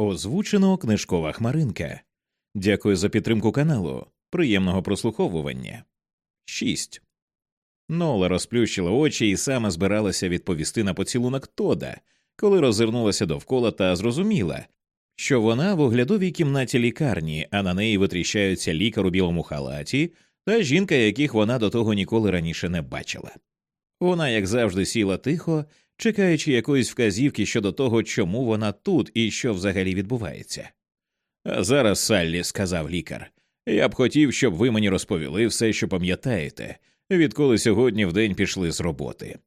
Озвучено книжкова хмаринка. Дякую за підтримку каналу. Приємного прослуховування. 6. Нола розплющила очі і саме збиралася відповісти на поцілунок Тода, коли роззирнулася довкола та зрозуміла, що вона в оглядовій кімнаті лікарні, а на неї витріщаються лікар у білому халаті та жінка, яких вона до того ніколи раніше не бачила. Вона, як завжди, сіла тихо, чекаючи якоїсь вказівки щодо того, чому вона тут і що взагалі відбувається. А зараз, Саллі, сказав лікар, я б хотів, щоб ви мені розповіли все, що пам'ятаєте, відколи сьогодні в день пішли з роботи.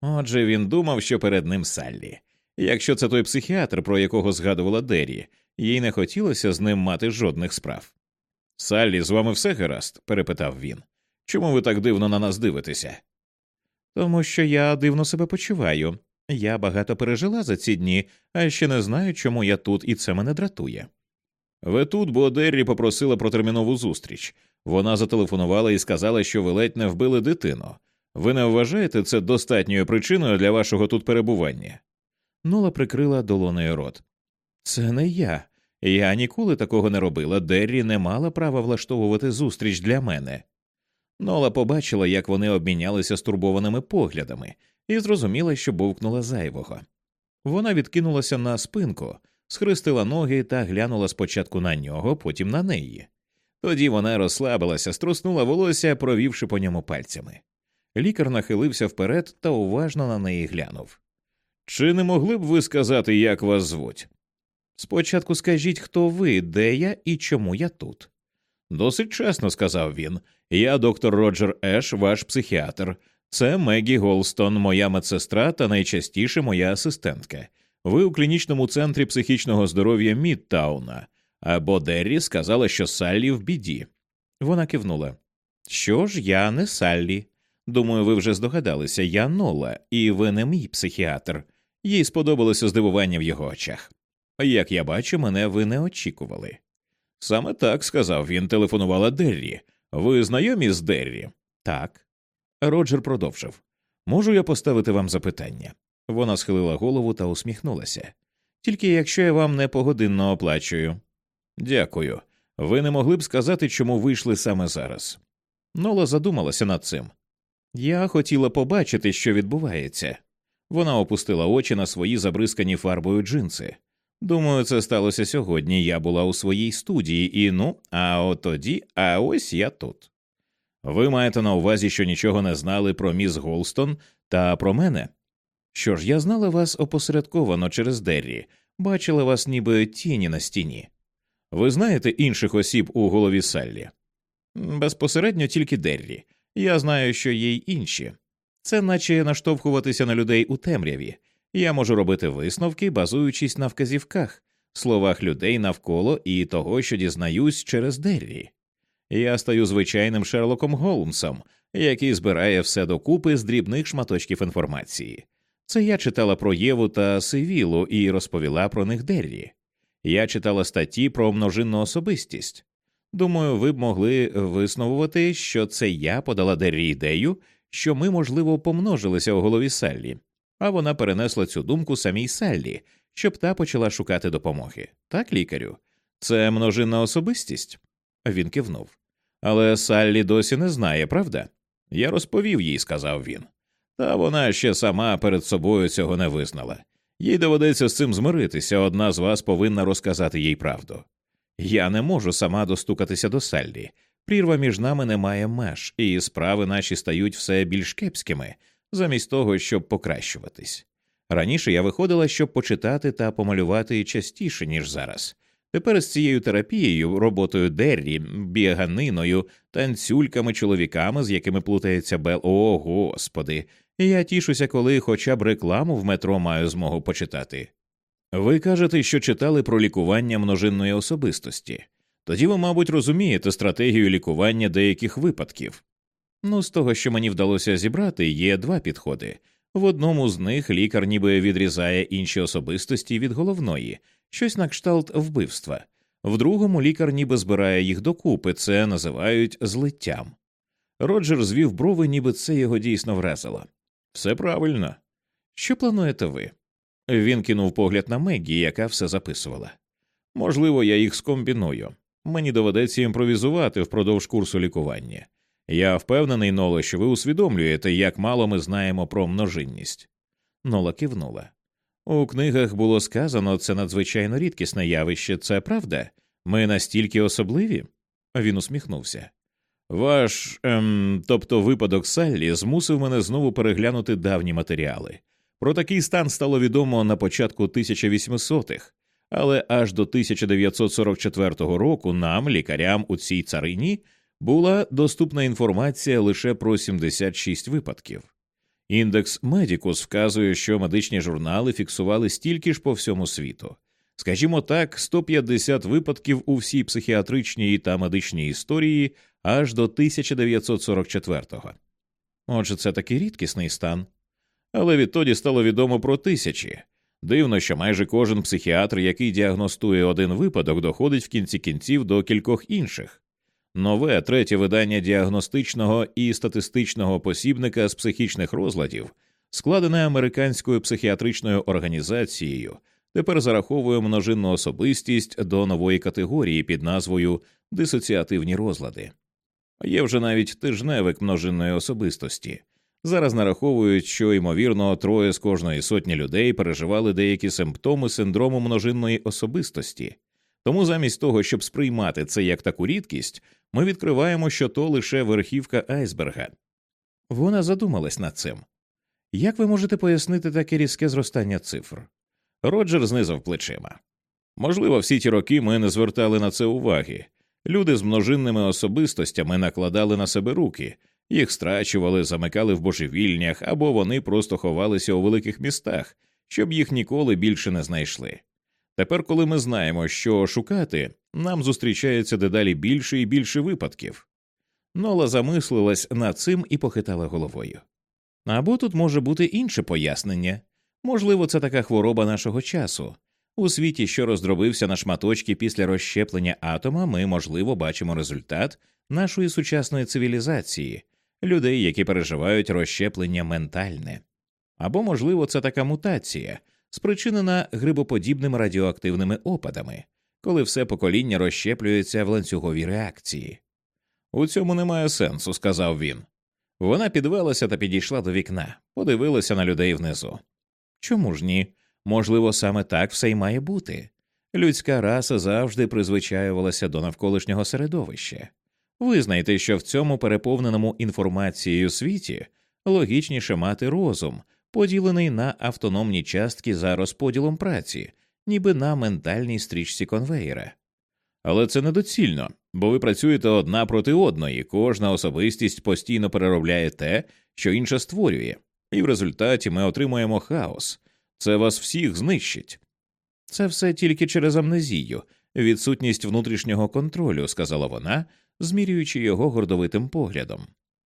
Отже, він думав, що перед ним Саллі. Якщо це той психіатр, про якого згадувала Деррі, їй не хотілося з ним мати жодних справ. Саллі, з вами все гаразд? перепитав він. Чому ви так дивно на нас дивитеся? Тому що я дивно себе почуваю. Я багато пережила за ці дні, а ще не знаю, чому я тут, і це мене дратує. Ви тут, бо Деррі попросила про термінову зустріч. Вона зателефонувала і сказала, що ви ледь не вбили дитину. Ви не вважаєте це достатньою причиною для вашого тут перебування? Нола прикрила долоною рот. Це не я. Я ніколи такого не робила. Деррі не мала права влаштовувати зустріч для мене. Нола побачила, як вони обмінялися стурбованими поглядами, і зрозуміла, що бовкнула зайвого. Вона відкинулася на спинку, схрестила ноги та глянула спочатку на нього, потім на неї. Тоді вона розслабилася, струснула волосся, провівши по ньому пальцями. Лікар нахилився вперед та уважно на неї глянув. Чи не могли б ви сказати, як вас звуть? Спочатку скажіть, хто ви, де я і чому я тут. Досить чесно, сказав він. Я доктор Роджер Еш, ваш психіатр. Це Мегі Голстон, моя медсестра та найчастіше моя асистентка. Ви у клінічному центрі психічного здоров'я Мідтауна. Або Деррі сказала, що Саллі в біді. Вона кивнула. Що ж, я не Саллі. Думаю, ви вже здогадалися, я Нола, і ви не мій психіатр. Їй сподобалося здивування в його очах. Як я бачу, мене ви не очікували. Саме так сказав він, телефонувала Деррі. Ви знайомі з Деррі? Так. Роджер продовжив. Можу я поставити вам запитання? Вона схилила голову та усміхнулася. Тільки якщо я вам не погодинно оплачую. Дякую. Ви не могли б сказати, чому вийшли саме зараз. Нола задумалася над цим. Я хотіла побачити, що відбувається. Вона опустила очі на свої забризкані фарбою джинси. Думаю, це сталося сьогодні. Я була у своїй студії, і ну, а от тоді, а ось я тут. Ви маєте на увазі, що нічого не знали про міс Голстон та про мене? Що ж, я знала вас опосередковано через Деррі, бачила вас ніби тіні на стіні. Ви знаєте інших осіб у голові Саллі? Безпосередньо тільки Деррі. Я знаю, що є й інші. Це наче наштовхуватися на людей у темряві. Я можу робити висновки, базуючись на вказівках, словах людей навколо і того, що дізнаюсь через Деррі. Я стаю звичайним Шерлоком Голмсом, який збирає все докупи з дрібних шматочків інформації. Це я читала про Єву та Сивілу і розповіла про них Деррі. Я читала статті про множинну особистість. Думаю, ви б могли висновувати, що це я подала Деррі ідею, що ми, можливо, помножилися у голові Саллі, а вона перенесла цю думку самій Саллі, щоб та почала шукати допомоги. Так, лікарю? Це множинна особистість? Він кивнув. Але Саллі досі не знає, правда? Я розповів їй, сказав він. Та вона ще сама перед собою цього не визнала. Їй доведеться з цим змиритися, одна з вас повинна розказати їй правду. Я не можу сама достукатися до Саллі. Прірва між нами не має меж, і справи наші стають все більш кепськими, замість того, щоб покращуватись. Раніше я виходила, щоб почитати та помалювати частіше, ніж зараз. Тепер з цією терапією, роботою Деррі, біганиною, танцюльками, чоловіками, з якими плутається Бел. О, господи, я тішуся, коли хоча б рекламу в метро маю змогу почитати. Ви кажете, що читали про лікування множинної особистості. Тоді ви, мабуть, розумієте стратегію лікування деяких випадків. Ну, з того, що мені вдалося зібрати, є два підходи. В одному з них лікар ніби відрізає інші особистості від головної, щось на кшталт вбивства, в другому лікар ніби збирає їх докупи, це називають злиттям. Роджер звів брови, ніби це його дійсно вразило. Все правильно. Що плануєте ви? Він кинув погляд на Меггі, яка все записувала. Можливо, я їх скомбіную. Мені доведеться імпровізувати впродовж курсу лікування. Я впевнений, Ноле, що ви усвідомлюєте, як мало ми знаємо про множинність. Нола кивнула. У книгах було сказано, це надзвичайно рідкісне явище, це правда? Ми настільки особливі? Він усміхнувся. Ваш, ем, тобто випадок Саллі, змусив мене знову переглянути давні матеріали. Про такий стан стало відомо на початку 1800-х, але аж до 1944 року нам, лікарям у цій царині, була доступна інформація лише про 76 випадків. Індекс Медікус вказує, що медичні журнали фіксували стільки ж по всьому світу. Скажімо так, 150 випадків у всій психіатричній та медичній історії аж до 1944-го. Отже, це такий рідкісний стан. Але відтоді стало відомо про тисячі. Дивно, що майже кожен психіатр, який діагностує один випадок, доходить в кінці кінців до кількох інших. Нове третє видання діагностичного і статистичного посібника з психічних розладів, складене американською психіатричною організацією, тепер зараховує множинну особистість до нової категорії під назвою дисоціативні розлади. Є вже навіть тижневик множинної особистості. Зараз нараховують, що ймовірно троє з кожної сотні людей переживали деякі симптоми синдрому множинної особистості. Тому замість того, щоб сприймати це як таку рідкість, ми відкриваємо, що то лише верхівка айсберга. Вона задумалась над цим. Як ви можете пояснити таке різке зростання цифр? Роджер знизав плечима. Можливо, всі ті роки ми не звертали на це уваги. Люди з множинними особистостями накладали на себе руки, їх страчували, замикали в божевільнях або вони просто ховалися у великих містах, щоб їх ніколи більше не знайшли. Тепер, коли ми знаємо, що шукати, нам зустрічається дедалі більше і більше випадків. Нола замислилась над цим і похитала головою. Або тут може бути інше пояснення можливо, це така хвороба нашого часу. У світі, що роздробився на шматочки після розщеплення атома, ми, можливо, бачимо результат нашої сучасної цивілізації, людей, які переживають розщеплення ментальне. Або, можливо, це така мутація, спричинена грибоподібними радіоактивними опадами, коли все покоління розщеплюється в ланцюговій реакції. У цьому немає сенсу, сказав він. Вона підвелася та підійшла до вікна, подивилася на людей внизу. Чому ж ні? Можливо, саме так все й має бути. Людська раса завжди призвичаювалася до навколишнього середовища. Визнайте, що в цьому переповненому інформацією світі логічніше мати розум, поділений на автономні частки за розподілом праці, ніби на ментальній стрічці конвеєра. Але це недоцільно, бо ви працюєте одна проти одної, кожна особистість постійно переробляє те, що інша створює, і в результаті ми отримуємо хаос. Це вас всіх знищить. Це все тільки через амнезію, відсутність внутрішнього контролю, сказала вона, змірюючи його гордовитим поглядом.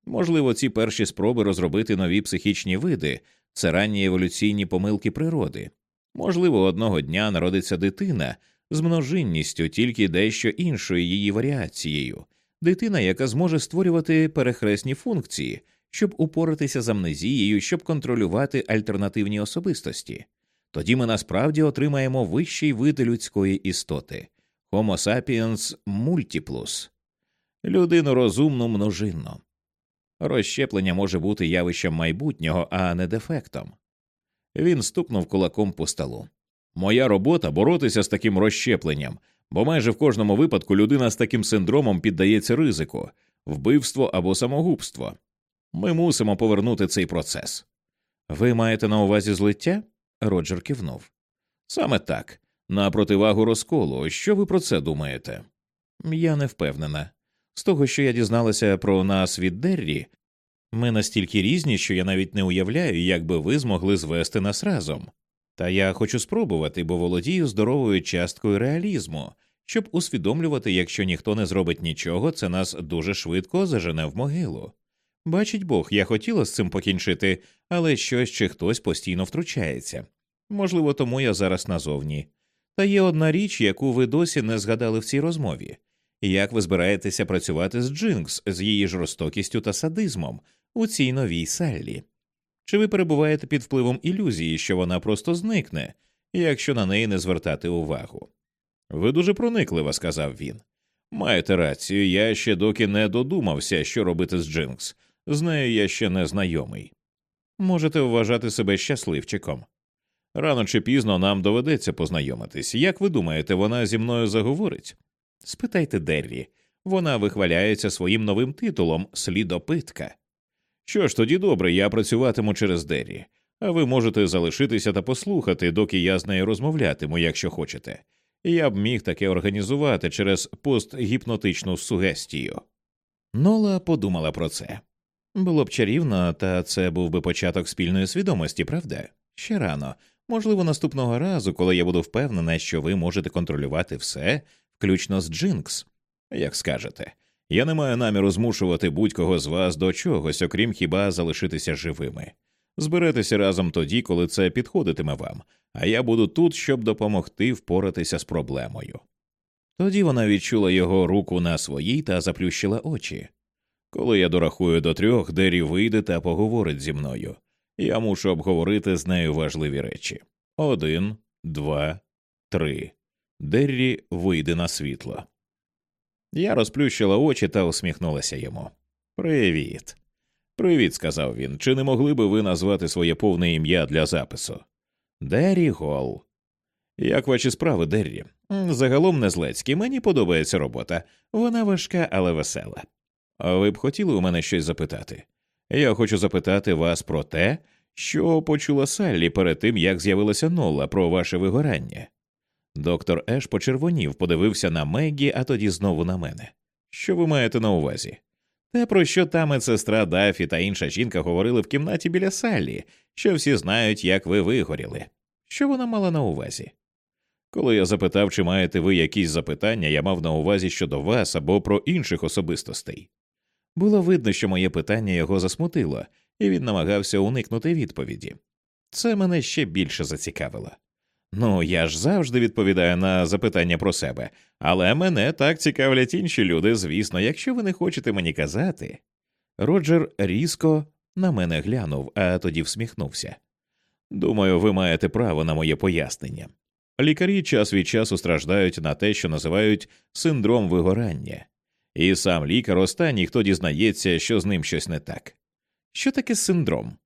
Можливо, ці перші спроби розробити нові психічні види це ранні еволюційні помилки природи. Можливо, одного дня народиться дитина з множинністю тільки дещо іншою її варіацією, дитина, яка зможе створювати перехресні функції, щоб упоратися з амнезією, щоб контролювати альтернативні особистості. Тоді ми насправді отримаємо вищий вид людської істоти Homo sapiens multiplus – людину розумну множинну. Розщеплення може бути явищем майбутнього, а не дефектом. Він стукнув кулаком по столу. Моя робота боротися з таким розщепленням, бо майже в кожному випадку людина з таким синдромом піддається ризику, вбивство або самогубство. Ми мусимо повернути цей процес. Ви маєте на увазі злиття? Роджер кивнув. Саме так, на противагу розколу. Що ви про це думаєте? Я не впевнена. З того, що я дізналася про нас від Деррі, ми настільки різні, що я навіть не уявляю, як би ви змогли звести нас разом. Та я хочу спробувати, бо володію здоровою часткою реалізму, щоб усвідомлювати, якщо ніхто не зробить нічого, це нас дуже швидко зажене в могилу. Бачить Бог, я хотіла з цим покінчити, але щось чи хтось постійно втручається. Можливо, тому я зараз назовні. Та є одна річ, яку ви досі не згадали в цій розмові як ви збираєтеся працювати з Джинкс, з її жорстокістю та садизмом у цій новій Саллі? Чи ви перебуваєте під впливом ілюзії, що вона просто зникне, якщо на неї не звертати увагу? Ви дуже прониклива, сказав він. Маєте рацію, я ще доки не додумався, що робити з Джинкс. З нею я ще не знайомий. Можете вважати себе щасливчиком. Рано чи пізно нам доведеться познайомитись. Як ви думаєте, вона зі мною заговорить? Спитайте Деррі. Вона вихваляється своїм новим титулом слідопитка. Що ж, тоді добре, я працюватиму через Деррі, а ви можете залишитися та послухати, доки я з нею розмовлятиму, якщо хочете. Я б міг таке організувати через постгіпнотичну сугестію. Нола подумала про це. Було б чарівно, та це був би початок спільної свідомості, правда? Ще рано. Можливо, наступного разу, коли я буду впевнена, що ви можете контролювати все, включно з Джинкс. Як скажете, я не маю наміру змушувати будь-кого з вас до чогось, окрім хіба залишитися живими. Зберетеся разом тоді, коли це підходитиме вам, а я буду тут, щоб допомогти впоратися з проблемою. Тоді вона відчула його руку на своїй та заплющила очі. Коли я дорахую до трьох, Дері вийде та поговорить зі мною. Я мушу обговорити з нею важливі речі. Один, два, три. Деррі вийде на світло. Я розплющила очі та усміхнулася йому. Привіт. Привіт, сказав він. Чи не могли би ви назвати своє повне ім'я для запису? Деррі Гол. Як ваші справи, Деррі? Загалом не злецькі. Мені подобається робота. Вона важка, але весела. А ви б хотіли у мене щось запитати? Я хочу запитати вас про те, що почула Саллі перед тим, як з'явилася Нолла про ваше вигорання. Доктор Еш почервонів, подивився на Меггі, а тоді знову на мене. Що ви маєте на увазі? Те, про що та медсестра Дафі та інша жінка говорили в кімнаті біля Саллі, що всі знають, як ви вигоріли. Що вона мала на увазі? Коли я запитав, чи маєте ви якісь запитання, я мав на увазі щодо вас або про інших особистостей. Було видно, що моє питання його засмутило, і він намагався уникнути відповіді. Це мене ще більше зацікавило. Ну, я ж завжди відповідаю на запитання про себе, але мене так цікавлять інші люди, звісно, якщо ви не хочете мені казати. Роджер різко на мене глянув, а тоді всміхнувся. Думаю, ви маєте право на моє пояснення. Лікарі час від часу страждають на те, що називають синдром вигорання, і сам лікар останній, хто дізнається, що з ним щось не так. Що таке синдром?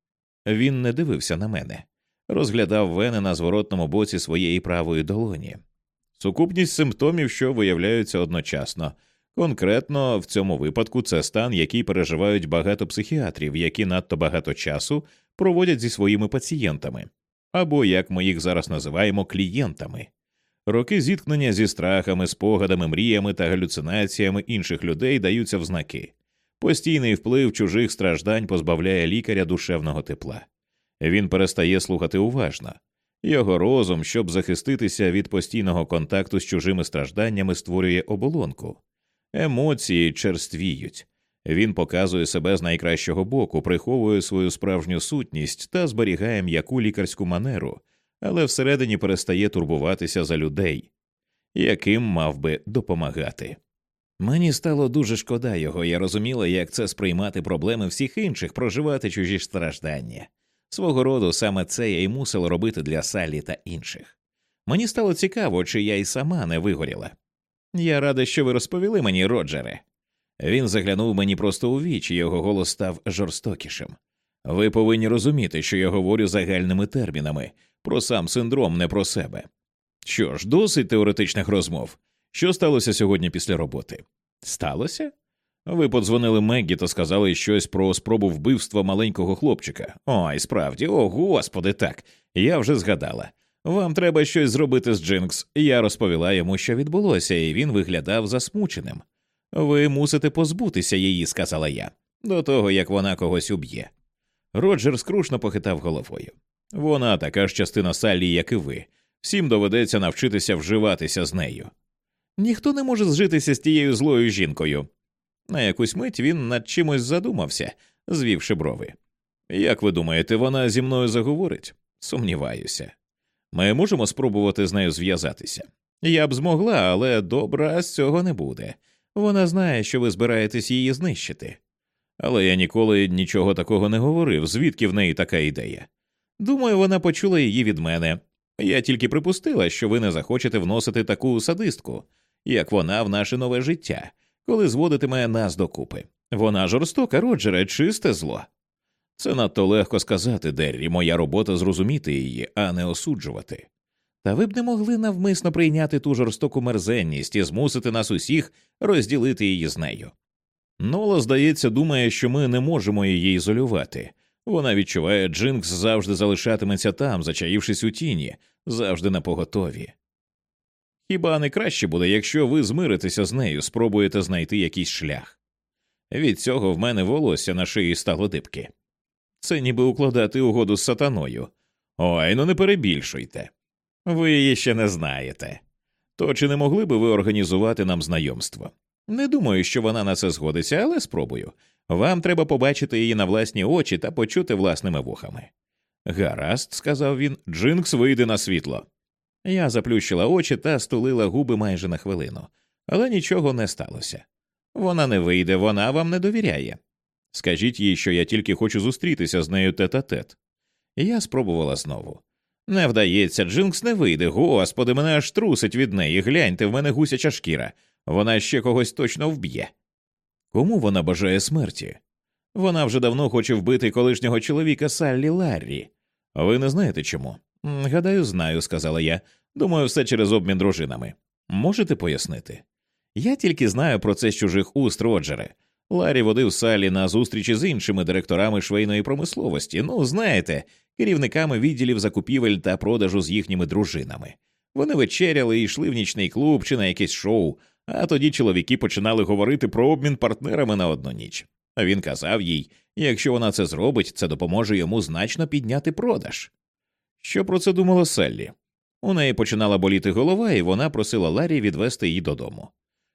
Він не дивився на мене розглядав вени на зворотному боці своєї правої долоні. Сукупність симптомів, що виявляються одночасно. Конкретно в цьому випадку це стан, який переживають багато психіатрів, які надто багато часу проводять зі своїми пацієнтами, або, як ми їх зараз називаємо, клієнтами. Роки зіткнення зі страхами, спогадами, мріями та галюцинаціями інших людей даються в знаки. Постійний вплив чужих страждань позбавляє лікаря душевного тепла. Він перестає слухати уважно. Його розум, щоб захиститися від постійного контакту з чужими стражданнями, створює оболонку. Емоції черствіють. Він показує себе з найкращого боку, приховує свою справжню сутність та зберігає м'яку лікарську манеру, але всередині перестає турбуватися за людей, яким мав би допомагати. Мені стало дуже шкода його, я розуміла, як це сприймати проблеми всіх інших, проживати чужі страждання. Свого роду саме це я й мусила робити для Салі та інших. Мені стало цікаво, чи я й сама не вигоріла. Я рада, що ви розповіли мені, Роджере. Він заглянув мені просто у вічі, його голос став жорстокішим. Ви повинні розуміти, що я говорю загальними термінами про сам синдром, не про себе. Що ж, досить теоретичних розмов. Що сталося сьогодні після роботи? Сталося? Ви подзвонили Меггі та сказали щось про спробу вбивства маленького хлопчика. Ой, справді, о господи, так. Я вже згадала. Вам треба щось зробити з Джинкс. Я розповіла йому, що відбулося, і він виглядав засмученим. Ви мусите позбутися її, сказала я, до того як вона когось уб'є. Роджер скрушно похитав головою. Вона така ж частина Саллі, як і ви. Всім доведеться навчитися вживатися з нею. Ніхто не може зжитися з тією злою жінкою. На якусь мить він над чимось задумався, звівши брови. Як ви думаєте, вона зі мною заговорить? Сумніваюся. Ми можемо спробувати з нею зв'язатися. Я б змогла, але добра з цього не буде. Вона знає, що ви збираєтесь її знищити. Але я ніколи нічого такого не говорив, звідки в неї така ідея. Думаю, вона почула її від мене. Я тільки припустила, що ви не захочете вносити таку садистку, як вона в наше нове життя, коли зводитиме нас докупи. Вона жорстока, Роджере, чисте зло. Це надто легко сказати, Деррі, моя робота зрозуміти її, а не осуджувати. Та ви б не могли навмисно прийняти ту жорстоку мерзенність і змусити нас усіх розділити її з нею. Нола, здається, думає, що ми не можемо її ізолювати. Вона відчуває, Джинкс завжди залишатиметься там, зачаївшись у тіні, завжди на поготові. Хіба не краще буде, якщо ви змиритеся з нею, спробуєте знайти якийсь шлях? Від цього в мене волосся на шиї стало дибки. Це ніби укладати угоду з сатаною. Ой, ну не перебільшуйте. Ви її ще не знаєте. То чи не могли би ви організувати нам знайомство? Не думаю, що вона на це згодиться, але спробую. Вам треба побачити її на власні очі та почути власними вухами. Гаразд, сказав він, Джинкс вийде на світло. Я заплющила очі та стулила губи майже на хвилину, але нічого не сталося. Вона не вийде, вона вам не довіряє. Скажіть їй, що я тільки хочу зустрітися з нею тет а тет. Я спробувала знову. Не вдається, Джинкс не вийде. Господи, мене аж трусить від неї. Гляньте, в мене гусяча шкіра. Вона ще когось точно вб'є. Кому вона бажає смерті? Вона вже давно хоче вбити колишнього чоловіка Саллі Ларрі. Ви не знаєте чому? Гадаю, знаю, сказала я. Думаю, все через обмін дружинами. Можете пояснити? Я тільки знаю про це з чужих уст Роджере. Ларі водив Салі на зустрічі з іншими директорами швейної промисловості. Ну, знаєте, керівниками відділів закупівель та продажу з їхніми дружинами. Вони вечеряли і йшли в нічний клуб чи на якесь шоу, а тоді чоловіки починали говорити про обмін партнерами на одну ніч. Він казав їй, якщо вона це зробить, це допоможе йому значно підняти продаж. Що про це думала Селлі? У неї починала боліти голова, і вона просила Ларі відвести її додому.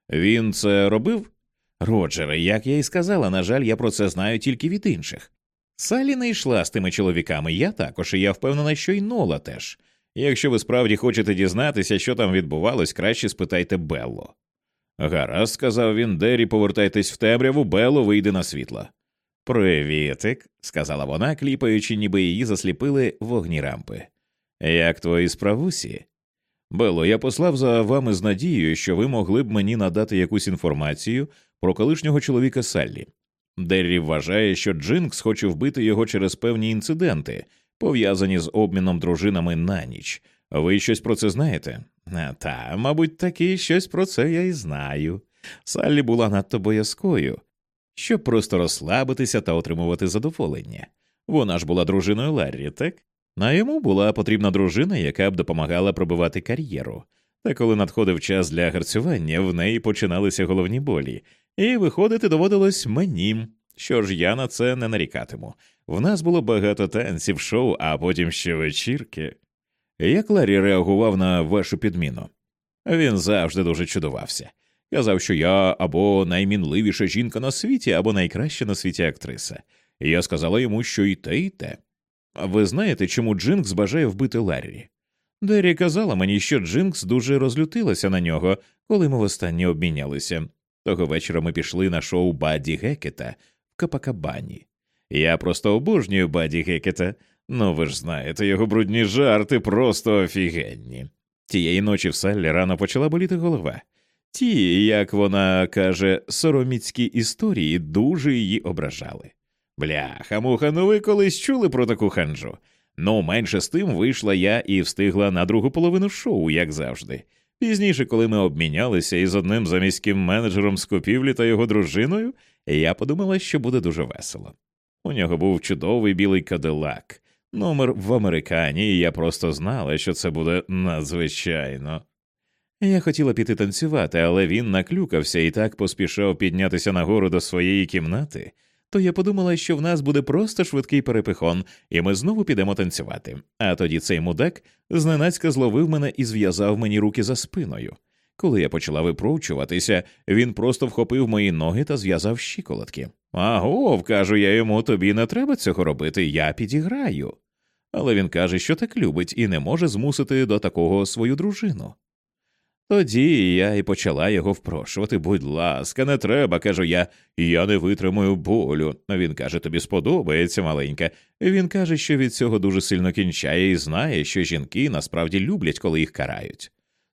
Він це робив? Роджере, як я й сказала, на жаль, я про це знаю тільки від інших. Салі не йшла з тими чоловіками, я також, і я впевнена, що й Нола теж. Якщо ви справді хочете дізнатися, що там відбувалось, краще спитайте Белло. Гаразд, сказав він, Дері, повертайтесь в темряву, Белло вийде на світло. Привітик, сказала вона, кліпаючи, ніби її засліпили вогні рампи. Як твої справусі? Бело, я послав за вами з надією, що ви могли б мені надати якусь інформацію про колишнього чоловіка Саллі. Деррі вважає, що Джинкс хоче вбити його через певні інциденти, пов'язані з обміном дружинами на ніч. Ви щось про це знаєте? Та, мабуть, таки щось про це я і знаю. Саллі була надто боязкою, щоб просто розслабитися та отримувати задоволення. Вона ж була дружиною Ларрі, так? А йому була потрібна дружина, яка б допомагала пробивати кар'єру. Та коли надходив час для гарцювання, в неї починалися головні болі, і виходити доводилось мені. Що ж я на це не нарікатиму. В нас було багато танців, шоу, а потім ще вечірки. Як Ларі реагував на вашу підміну? Він завжди дуже чудувався. Казав, що я або наймінливіша жінка на світі, або найкраща на світі актриса. Я сказала йому, що і те, і те. Ви знаєте, чому Джинкс бажає вбити Ларрі? Дері казала мені, що Джинкс дуже розлютилася на нього, коли ми востаннє обмінялися. Того вечора ми пішли на шоу Баді Гекета в Капакабані. Я просто обожнюю Баді Гекета. Ну ви ж знаєте, його брудні жарти просто офігенні. Тієї ночі в Саллі рано почала боліти голова. Ті, як вона каже, сороміцькі історії дуже її ображали. Бляха, муха, ну ви колись чули про таку ханжу? Ну, менше з тим вийшла я і встигла на другу половину шоу, як завжди. Пізніше, коли ми обмінялися із одним заміським менеджером з купівлі та його дружиною, я подумала, що буде дуже весело. У нього був чудовий білий кадилак, номер в американі, і я просто знала, що це буде надзвичайно. Я хотіла піти танцювати, але він наклюкався і так поспішав піднятися нагору до своєї кімнати, то я подумала, що в нас буде просто швидкий перепихон, і ми знову підемо танцювати. А тоді цей мудак зненацька зловив мене і зв'язав мені руки за спиною. Коли я почала випровчуватися, він просто вхопив мої ноги та зв'язав щиколотки. Агов, кажу я йому, тобі не треба цього робити, я підіграю. Але він каже, що так любить і не може змусити до такого свою дружину. Тоді я і почала його впрошувати. Будь ласка, не треба, кажу я, я не витримую болю. Він каже, тобі сподобається маленька. Він каже, що від цього дуже сильно кінчає і знає, що жінки насправді люблять, коли їх карають.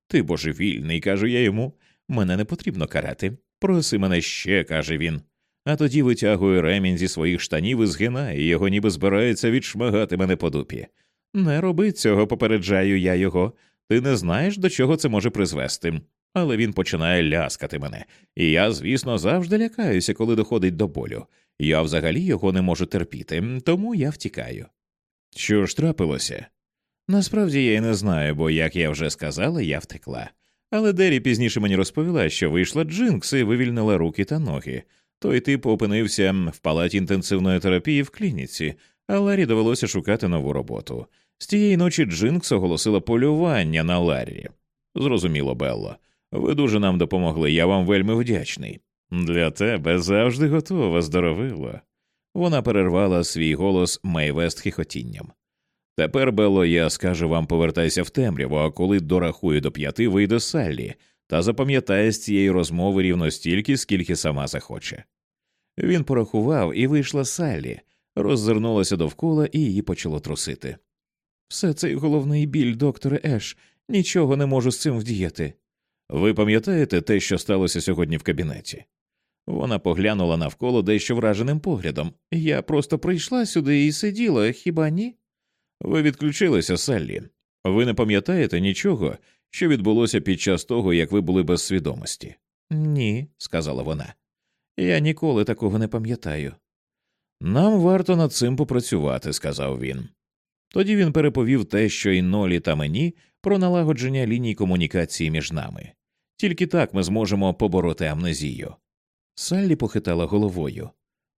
Ти божевільний, кажу я йому. Мене не потрібно карати. Проси мене ще, каже він. А тоді витягує ремінь зі своїх штанів і згинає його, ніби збирається відшмагати мене по дупі. Не роби цього, попереджаю я його. Ти не знаєш, до чого це може призвести. Але він починає ляскати мене, і я, звісно, завжди лякаюся, коли доходить до болю. Я взагалі його не можу терпіти, тому я втікаю. Що ж трапилося? Насправді я й не знаю, бо, як я вже сказала, я втекла. Але Дері пізніше мені розповіла, що вийшла Джинкс і вивільнила руки та ноги. Той тип опинився в палаті інтенсивної терапії в клініці, а Ларі довелося шукати нову роботу. З тієї ночі Джинкс оголосила полювання на Ларрі. Зрозуміло, Белло. Ви дуже нам допомогли, я вам вельми вдячний. Для тебе завжди готова, здоровило. Вона перервала свій голос Мей Вест хихотінням. Тепер, Белло, я скажу вам повертайся в темряву, а коли дорахую до п'яти, вийде Саллі, та запам'ятає з цієї розмови рівно стільки, скільки сама захоче. Він порахував, і вийшла Саллі, роззирнулася довкола і її почало трусити. Все цей головний біль, докторе Еш, нічого не можу з цим вдіяти. Ви пам'ятаєте те, що сталося сьогодні в кабінеті? Вона поглянула навколо дещо враженим поглядом. Я просто прийшла сюди і сиділа, хіба ні? Ви відключилися, Саллі. Ви не пам'ятаєте нічого, що відбулося під час того, як ви були без свідомості? Ні, сказала вона. Я ніколи такого не пам'ятаю. Нам варто над цим попрацювати, сказав він. Тоді він переповів те, що й Нолі та мені про налагодження ліній комунікації між нами. Тільки так ми зможемо побороти амнезію. Саллі похитала головою.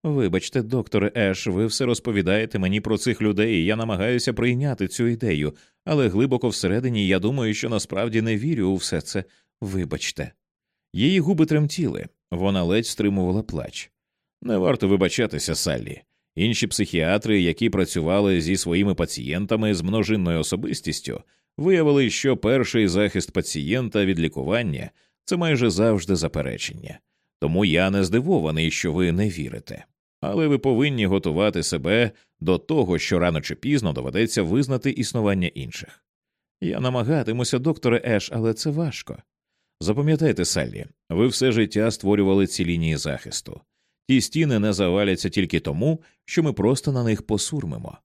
Вибачте, докторе Еш, ви все розповідаєте мені про цих людей, і я намагаюся прийняти цю ідею, але глибоко всередині я думаю, що насправді не вірю у все це. Вибачте. Її губи тремтіли, вона ледь стримувала плач. Не варто вибачатися, Саллі. Інші психіатри, які працювали зі своїми пацієнтами з множинною особистістю, виявили, що перший захист пацієнта від лікування це майже завжди заперечення. Тому я не здивований, що ви не вірите. Але ви повинні готувати себе до того, що рано чи пізно доведеться визнати існування інших. Я намагатимуся, докторе Еш, але це важко. Запам'ятайте, Саллі, ви все життя створювали ці лінії захисту. Ті стіни не заваляться тільки тому, що ми просто на них посурмимо.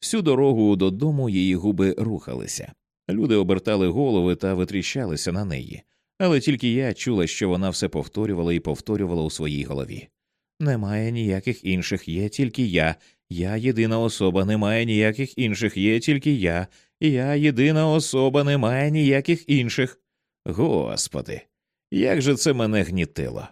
Всю дорогу додому її губи рухалися. Люди обертали голови та витріщалися на неї, але тільки я чула, що вона все повторювала і повторювала у своїй голові. Немає ніяких інших, є тільки я. Я єдина особа, немає ніяких інших, є тільки я. Я єдина особа, немає ніяких інших. Господи, як же це мене гнітило.